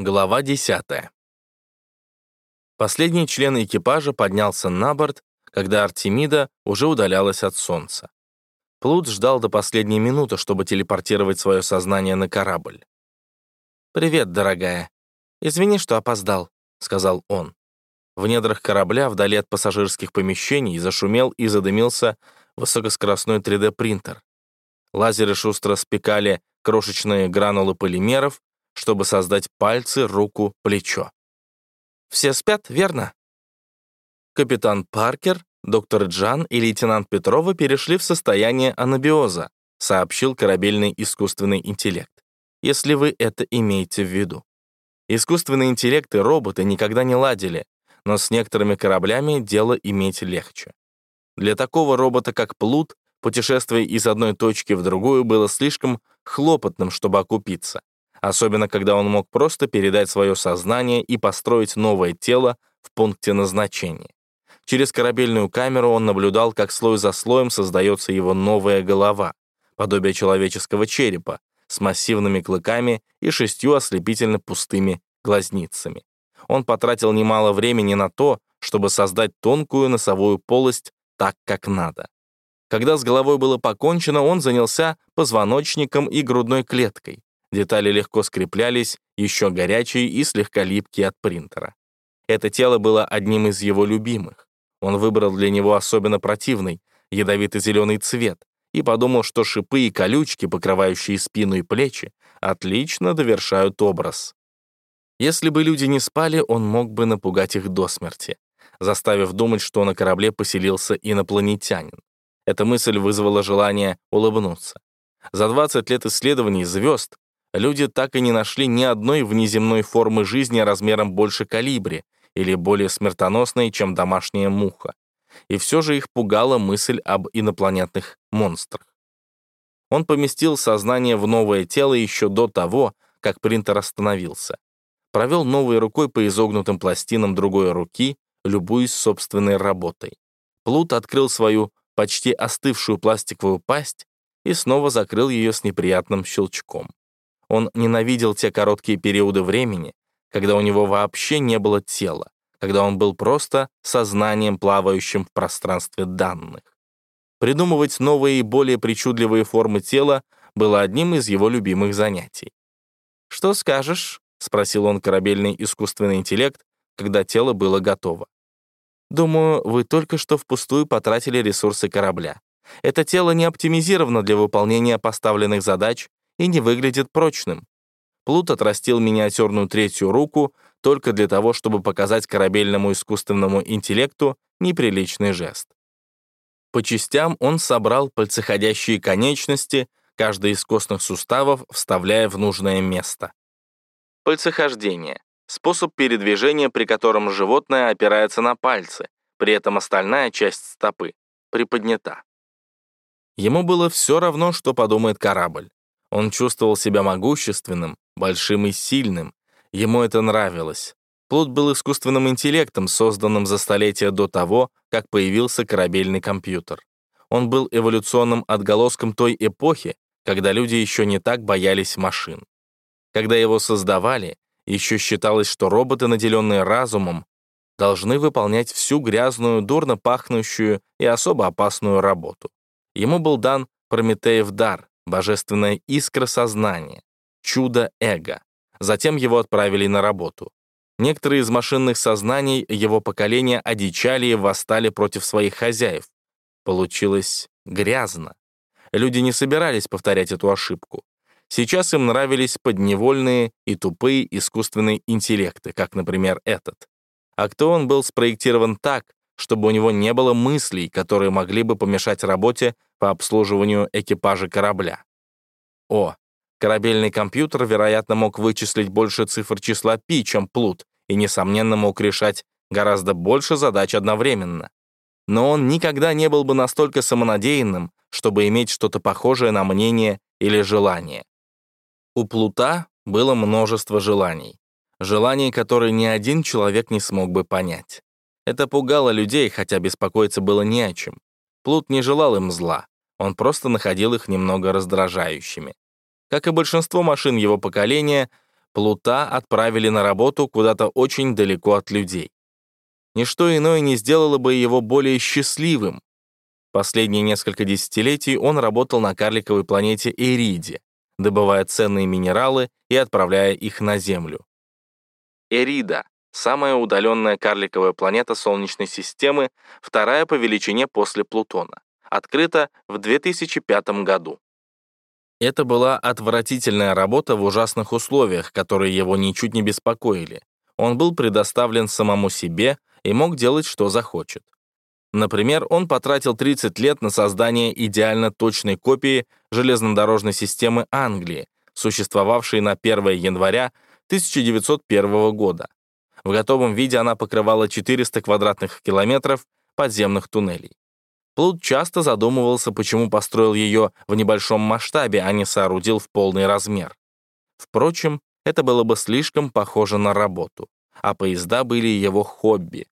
Глава 10. Последний член экипажа поднялся на борт, когда Артемида уже удалялась от Солнца. Плут ждал до последней минуты, чтобы телепортировать свое сознание на корабль. «Привет, дорогая. Извини, что опоздал», — сказал он. В недрах корабля, вдали от пассажирских помещений, зашумел и задымился высокоскоростной 3D-принтер. Лазеры шустро спекали крошечные гранулы полимеров, чтобы создать пальцы, руку, плечо. «Все спят, верно?» Капитан Паркер, доктор Джан и лейтенант Петрова перешли в состояние анабиоза, сообщил корабельный искусственный интеллект, если вы это имеете в виду. Искусственный интеллект и роботы никогда не ладили, но с некоторыми кораблями дело иметь легче. Для такого робота, как Плут, путешествие из одной точки в другую было слишком хлопотным, чтобы окупиться особенно когда он мог просто передать свое сознание и построить новое тело в пункте назначения. Через корабельную камеру он наблюдал, как слой за слоем создается его новая голова, подобие человеческого черепа, с массивными клыками и шестью ослепительно пустыми глазницами. Он потратил немало времени на то, чтобы создать тонкую носовую полость так, как надо. Когда с головой было покончено, он занялся позвоночником и грудной клеткой. Детали легко скреплялись, еще горячие и слегка липкие от принтера. Это тело было одним из его любимых. Он выбрал для него особенно противный, ядовито-зеленый цвет, и подумал, что шипы и колючки, покрывающие спину и плечи, отлично довершают образ. Если бы люди не спали, он мог бы напугать их до смерти, заставив думать, что на корабле поселился инопланетянин. Эта мысль вызвала желание улыбнуться. За 20 лет исследований звезд люди так и не нашли ни одной внеземной формы жизни размером больше калибри или более смертоносной, чем домашняя муха. И все же их пугала мысль об инопланетных монстрах. Он поместил сознание в новое тело еще до того, как принтер остановился. Провел новой рукой по изогнутым пластинам другой руки, любуясь собственной работой. Плут открыл свою почти остывшую пластиковую пасть и снова закрыл ее с неприятным щелчком. Он ненавидел те короткие периоды времени, когда у него вообще не было тела, когда он был просто сознанием, плавающим в пространстве данных. Придумывать новые и более причудливые формы тела было одним из его любимых занятий. «Что скажешь?» — спросил он корабельный искусственный интеллект, когда тело было готово. «Думаю, вы только что впустую потратили ресурсы корабля. Это тело не оптимизировано для выполнения поставленных задач и не выглядит прочным. Плут отрастил миниатюрную третью руку только для того, чтобы показать корабельному искусственному интеллекту неприличный жест. По частям он собрал пальцеходящие конечности, каждый из костных суставов вставляя в нужное место. Пальцехождение — способ передвижения, при котором животное опирается на пальцы, при этом остальная часть стопы приподнята. Ему было все равно, что подумает корабль. Он чувствовал себя могущественным, большим и сильным. Ему это нравилось. Плут был искусственным интеллектом, созданным за столетия до того, как появился корабельный компьютер. Он был эволюционным отголоском той эпохи, когда люди еще не так боялись машин. Когда его создавали, еще считалось, что роботы, наделенные разумом, должны выполнять всю грязную, дурно пахнущую и особо опасную работу. Ему был дан Прометеев дар, божественная искра сознания, чудо эго. Затем его отправили на работу. Некоторые из машинных сознаний его поколения одичали и восстали против своих хозяев. Получилось грязно. Люди не собирались повторять эту ошибку. Сейчас им нравились подневольные и тупые искусственные интеллекты, как, например, этот. А кто он был спроектирован так, чтобы у него не было мыслей, которые могли бы помешать работе по обслуживанию экипажа корабля. О, корабельный компьютер, вероятно, мог вычислить больше цифр числа π, чем Плут, и, несомненно, мог решать гораздо больше задач одновременно. Но он никогда не был бы настолько самонадеянным, чтобы иметь что-то похожее на мнение или желание. У Плута было множество желаний. Желаний, которые ни один человек не смог бы понять. Это пугало людей, хотя беспокоиться было не о чем. Плут не желал им зла, он просто находил их немного раздражающими. Как и большинство машин его поколения, Плута отправили на работу куда-то очень далеко от людей. Ничто иное не сделало бы его более счастливым. Последние несколько десятилетий он работал на карликовой планете Эриде, добывая ценные минералы и отправляя их на Землю. Эрида — самая удаленная карликовая планета Солнечной системы, вторая по величине после Плутона, открыта в 2005 году. Это была отвратительная работа в ужасных условиях, которые его ничуть не беспокоили. Он был предоставлен самому себе и мог делать, что захочет. Например, он потратил 30 лет на создание идеально точной копии железнодорожной системы Англии, существовавшей на 1 января 1901 года. В готовом виде она покрывала 400 квадратных километров подземных туннелей. Плут часто задумывался, почему построил ее в небольшом масштабе, а не соорудил в полный размер. Впрочем, это было бы слишком похоже на работу, а поезда были его хобби.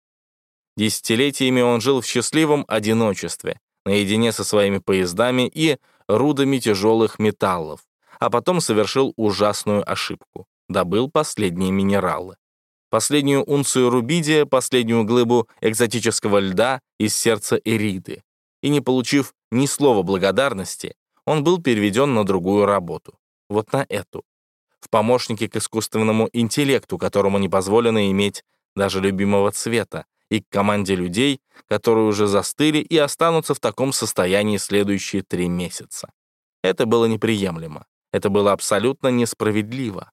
Десятилетиями он жил в счастливом одиночестве, наедине со своими поездами и рудами тяжелых металлов, а потом совершил ужасную ошибку — добыл последние минералы. Последнюю унцию рубидия, последнюю глыбу экзотического льда из сердца Эриды и не получив ни слова благодарности, он был переведен на другую работу. Вот на эту. В помощники к искусственному интеллекту, которому не позволено иметь даже любимого цвета, и к команде людей, которые уже застыли и останутся в таком состоянии следующие три месяца. Это было неприемлемо. Это было абсолютно несправедливо.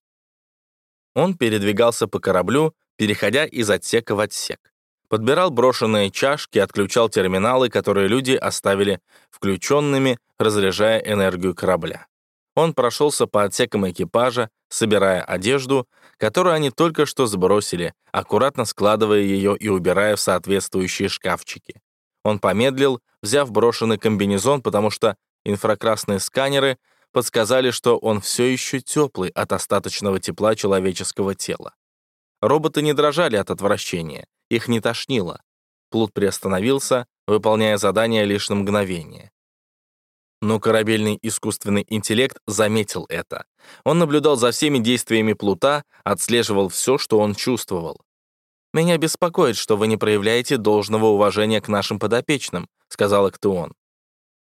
Он передвигался по кораблю, переходя из отсека в отсек подбирал брошенные чашки, отключал терминалы, которые люди оставили включенными, разряжая энергию корабля. Он прошелся по отсекам экипажа, собирая одежду, которую они только что сбросили, аккуратно складывая ее и убирая в соответствующие шкафчики. Он помедлил, взяв брошенный комбинезон, потому что инфракрасные сканеры подсказали, что он все еще теплый от остаточного тепла человеческого тела. Роботы не дрожали от отвращения, их не тошнило. Плут приостановился, выполняя задание лишь на мгновение. Но корабельный искусственный интеллект заметил это. Он наблюдал за всеми действиями Плута, отслеживал все, что он чувствовал. «Меня беспокоит, что вы не проявляете должного уважения к нашим подопечным», сказал Актеон.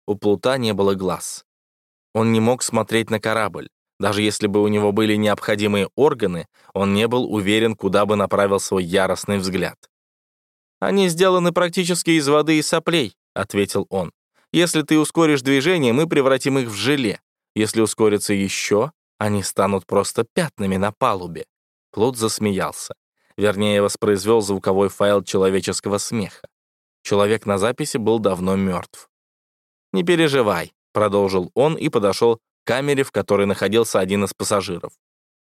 У Плута не было глаз. Он не мог смотреть на корабль. Даже если бы у него были необходимые органы, он не был уверен, куда бы направил свой яростный взгляд. «Они сделаны практически из воды и соплей», — ответил он. «Если ты ускоришь движение, мы превратим их в желе. Если ускорится еще, они станут просто пятнами на палубе». Плут засмеялся. Вернее, воспроизвел звуковой файл человеческого смеха. Человек на записи был давно мертв. «Не переживай», — продолжил он и подошел камере, в которой находился один из пассажиров.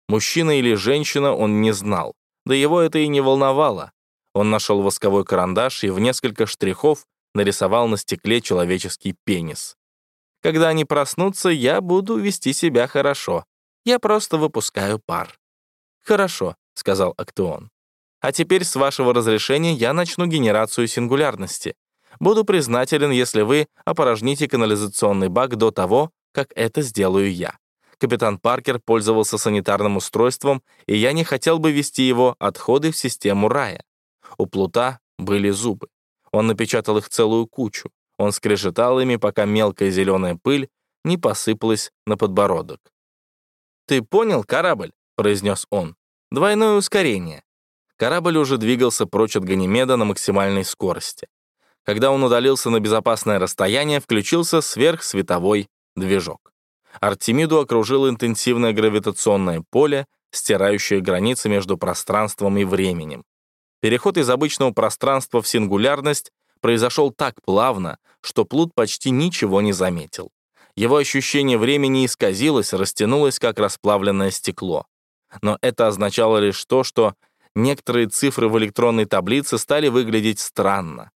Мужчина или женщина он не знал, да его это и не волновало. Он нашел восковой карандаш и в несколько штрихов нарисовал на стекле человеческий пенис. Когда они проснутся, я буду вести себя хорошо. Я просто выпускаю пар. «Хорошо», — сказал Актеон. «А теперь, с вашего разрешения, я начну генерацию сингулярности. Буду признателен, если вы опорожните канализационный бак до того, как это сделаю я. Капитан Паркер пользовался санитарным устройством, и я не хотел бы вести его отходы в систему рая. У Плута были зубы. Он напечатал их целую кучу. Он скрежетал ими, пока мелкая зеленая пыль не посыпалась на подбородок. «Ты понял, корабль?» — произнес он. «Двойное ускорение». Корабль уже двигался прочь от Ганимеда на максимальной скорости. Когда он удалился на безопасное расстояние, включился сверхсветовой движок. Артемиду окружило интенсивное гравитационное поле, стирающее границы между пространством и временем. Переход из обычного пространства в сингулярность произошел так плавно, что Плут почти ничего не заметил. Его ощущение времени исказилось, растянулось, как расплавленное стекло. Но это означало лишь то, что некоторые цифры в электронной таблице стали выглядеть странно.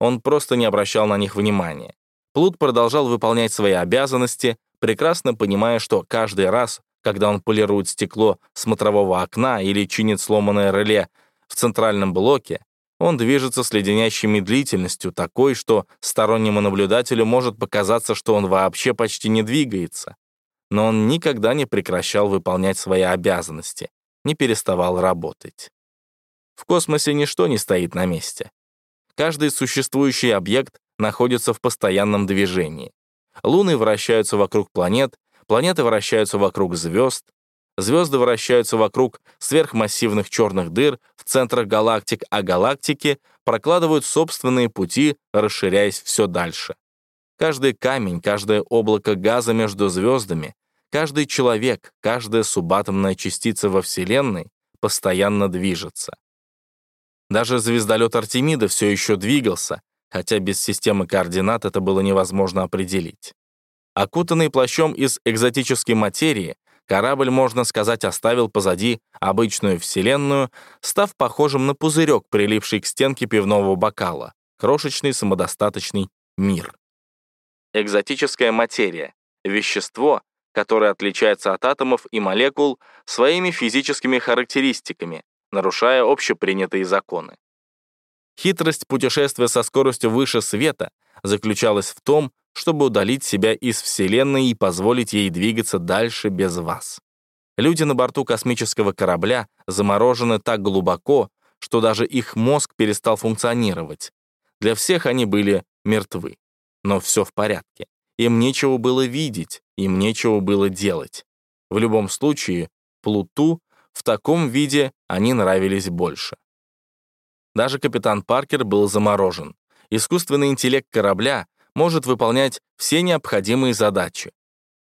Он просто не обращал на них внимания. Плут продолжал выполнять свои обязанности, прекрасно понимая, что каждый раз, когда он полирует стекло смотрового окна или чинит сломанное реле в центральном блоке, он движется с леденящей медлительностью, такой, что стороннему наблюдателю может показаться, что он вообще почти не двигается. но он никогда не прекращал выполнять свои обязанности, не переставал работать. В космосе ничто не стоит на месте. Каждый существующий объект находится в постоянном движении. Луны вращаются вокруг планет, планеты вращаются вокруг звезд, звезды вращаются вокруг сверхмассивных черных дыр в центрах галактик, а галактики прокладывают собственные пути, расширяясь все дальше. Каждый камень, каждое облако газа между звездами, каждый человек, каждая субатомная частица во Вселенной постоянно движется. Даже звездолет Артемида все еще двигался, хотя без системы координат это было невозможно определить. Окутанный плащом из экзотической материи, корабль, можно сказать, оставил позади обычную Вселенную, став похожим на пузырек, прилипший к стенке пивного бокала, крошечный самодостаточный мир. Экзотическая материя — вещество, которое отличается от атомов и молекул своими физическими характеристиками, нарушая общепринятые законы. Хитрость путешествия со скоростью выше света заключалась в том, чтобы удалить себя из Вселенной и позволить ей двигаться дальше без вас. Люди на борту космического корабля заморожены так глубоко, что даже их мозг перестал функционировать. Для всех они были мертвы. Но все в порядке. Им нечего было видеть, им нечего было делать. В любом случае, Плуту в таком виде они нравились больше. Даже капитан Паркер был заморожен. Искусственный интеллект корабля может выполнять все необходимые задачи.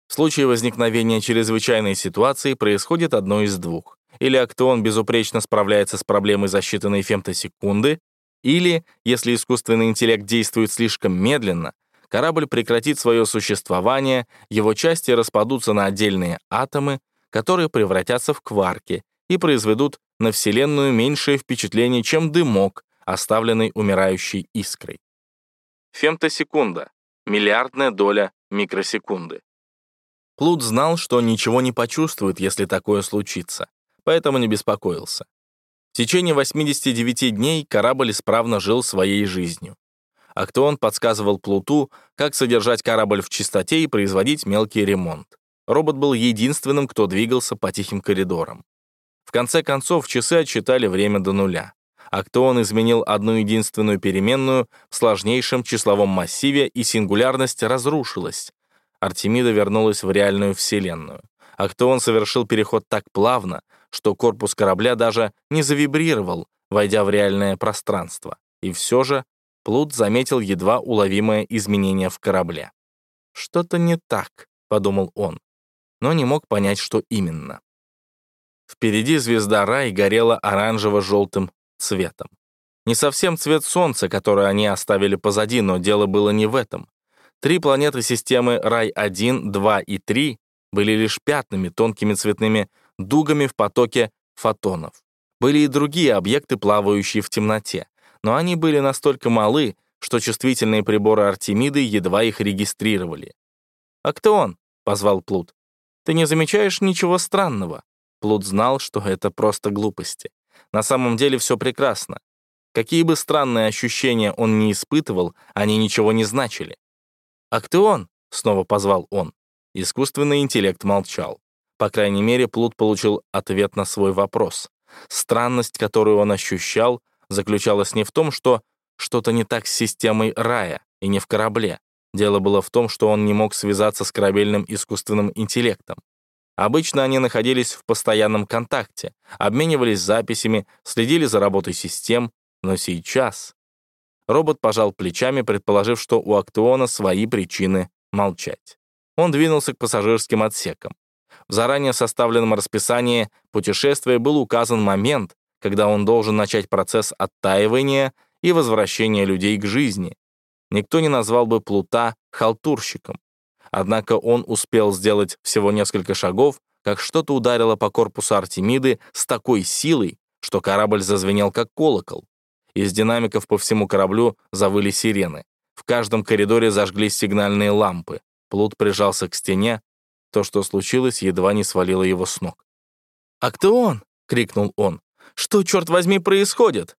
В случае возникновения чрезвычайной ситуации происходит одно из двух. Или Актеон безупречно справляется с проблемой за считанные фемтосекунды, или, если искусственный интеллект действует слишком медленно, корабль прекратит свое существование, его части распадутся на отдельные атомы, которые превратятся в кварки и произведут на Вселенную меньшее впечатление, чем дымок, оставленный умирающей искрой. Фемтосекунда — миллиардная доля микросекунды. Плут знал, что ничего не почувствует, если такое случится, поэтому не беспокоился. В течение 89 дней корабль исправно жил своей жизнью. Актеон подсказывал Плуту, как содержать корабль в чистоте и производить мелкий ремонт. Робот был единственным, кто двигался по тихим коридорам. В конце концов, часы отсчитали время до нуля. Актеон изменил одну единственную переменную в сложнейшем числовом массиве, и сингулярность разрушилась. Артемида вернулась в реальную Вселенную. Актеон совершил переход так плавно, что корпус корабля даже не завибрировал, войдя в реальное пространство. И все же Плут заметил едва уловимое изменение в корабле. «Что-то не так», — подумал он, но не мог понять, что именно. Впереди звезда Рай горела оранжево-желтым цветом. Не совсем цвет Солнца, который они оставили позади, но дело было не в этом. Три планеты системы Рай-1, 2 и 3 были лишь пятнами, тонкими цветными дугами в потоке фотонов. Были и другие объекты, плавающие в темноте но они были настолько малы, что чувствительные приборы Артемиды едва их регистрировали. «А кто он?» — позвал Плут. «Ты не замечаешь ничего странного?» Плут знал, что это просто глупости. На самом деле все прекрасно. Какие бы странные ощущения он ни испытывал, они ничего не значили. «А кто он?» — снова позвал он. Искусственный интеллект молчал. По крайней мере, Плут получил ответ на свой вопрос. Странность, которую он ощущал, заключалась не в том, что что-то не так с системой рая и не в корабле. Дело было в том, что он не мог связаться с корабельным искусственным интеллектом. Обычно они находились в постоянном контакте, обменивались записями, следили за работой систем, но сейчас... Робот пожал плечами, предположив, что у Актеона свои причины молчать. Он двинулся к пассажирским отсекам. В заранее составленном расписании путешествия был указан момент, когда он должен начать процесс оттаивания и возвращения людей к жизни. Никто не назвал бы Плута халтурщиком. Однако он успел сделать всего несколько шагов, как что-то ударило по корпусу Артемиды с такой силой, что корабль зазвенел как колокол. Из динамиков по всему кораблю завыли сирены. В каждом коридоре зажглись сигнальные лампы. Плут прижался к стене. То, что случилось, едва не свалило его с ног. «А кто он?» — крикнул он. Что, черт возьми, происходит?»